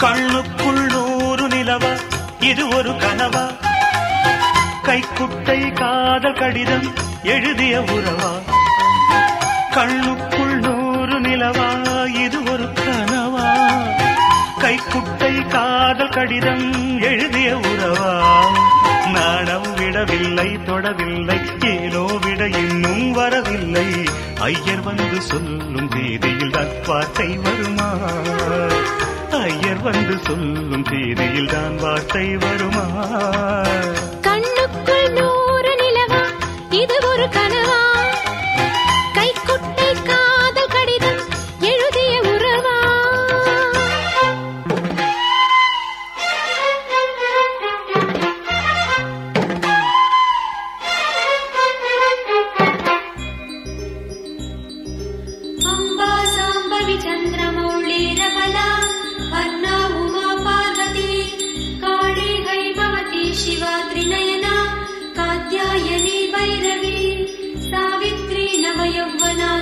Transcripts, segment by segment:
கண்ணுக்குள் நூறு நிலவா? இது ஒரு கனவா? கைக்குட்டை காதல் கடிதம் எழுதிய உறவா? கண்ணுக்குள் நூறு நிலவா? இது ஒரு கனவா? கைக்குட்டை காதல் கடிதம் எழுதிய உறவா? நாணம் விடவில்லை தொடவில்லை ஏனோ விட இன்னும் வரவில்லை. ஐயர் வந்து சொல்லும் தேதியில் தான் வருமா? ஐயர் வந்து சொல்லும் தேதியில் தான் வார்த்தை வருமா?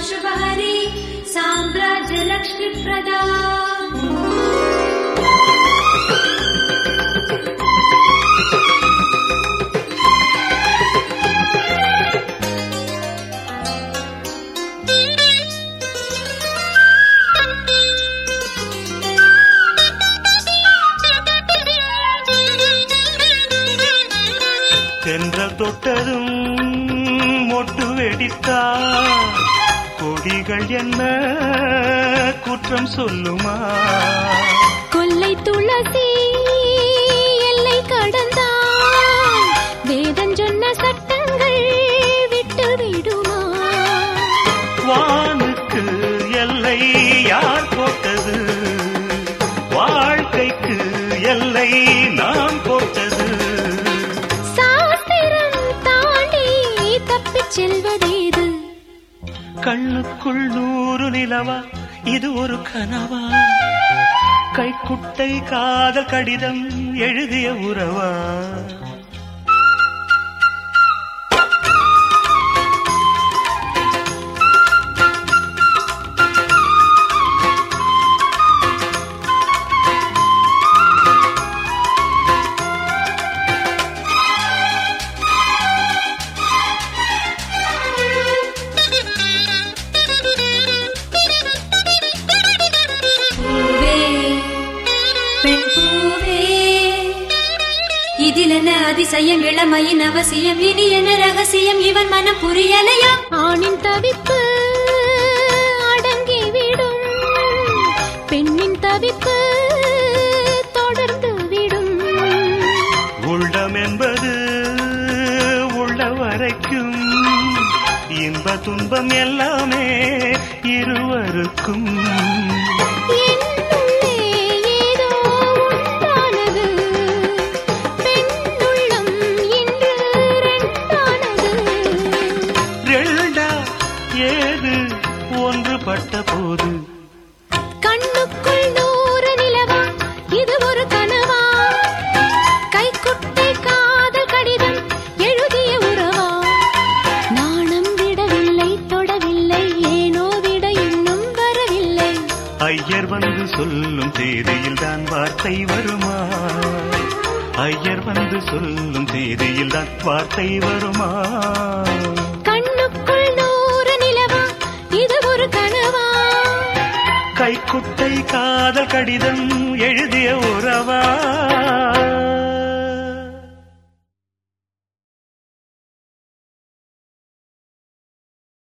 शुभहरी साम्राज्यलक्ष्मीप्रदा தென்றல் தொட்டதும் மொட்டு வெடித்தா கொடிகள் என்ன? குற்றம் சொல்லுமா? கொல்லை துளசி எல்லை கடந்தான் வேதம் சொன்ன சட்டங்கள் விட்டு விடுமா? வானுக்கு எல்லை யார் போட்டது? வாழ்க்கைக்கு எல்லை நாம் போட்டது கண்ணுக்குள் நூறு நிலவா இது ஒரு கனவா? கைக்குட்டை காதல் கடிதம் எழுதிய உறவா? இதிலென அதிசயம் இளமையின் அவசியம் இனி என ரகசியம் இவன் மனம் புரியலையா? ஆணின் தவிப்பு அடங்கிவிடும் பெண்ணின் தவிப்பு தொடர்ந்து விடும். உள்ளம் என்பது உள்ள வரைக்கும் இன்ப துன்பம் எல்லாமே இருவருக்கும். சொல்லும் தேதியில் தான் வார்த்தை வருமா? ஐயர் வந்து சொல்லும் தேதியில் தான் வார்த்தை வருமா? கண்ணுக்குள் நூறு நிலவா இது ஒரு கனவா? கைக்குட்டை காதல் கடிதம் எழுதிய உறவா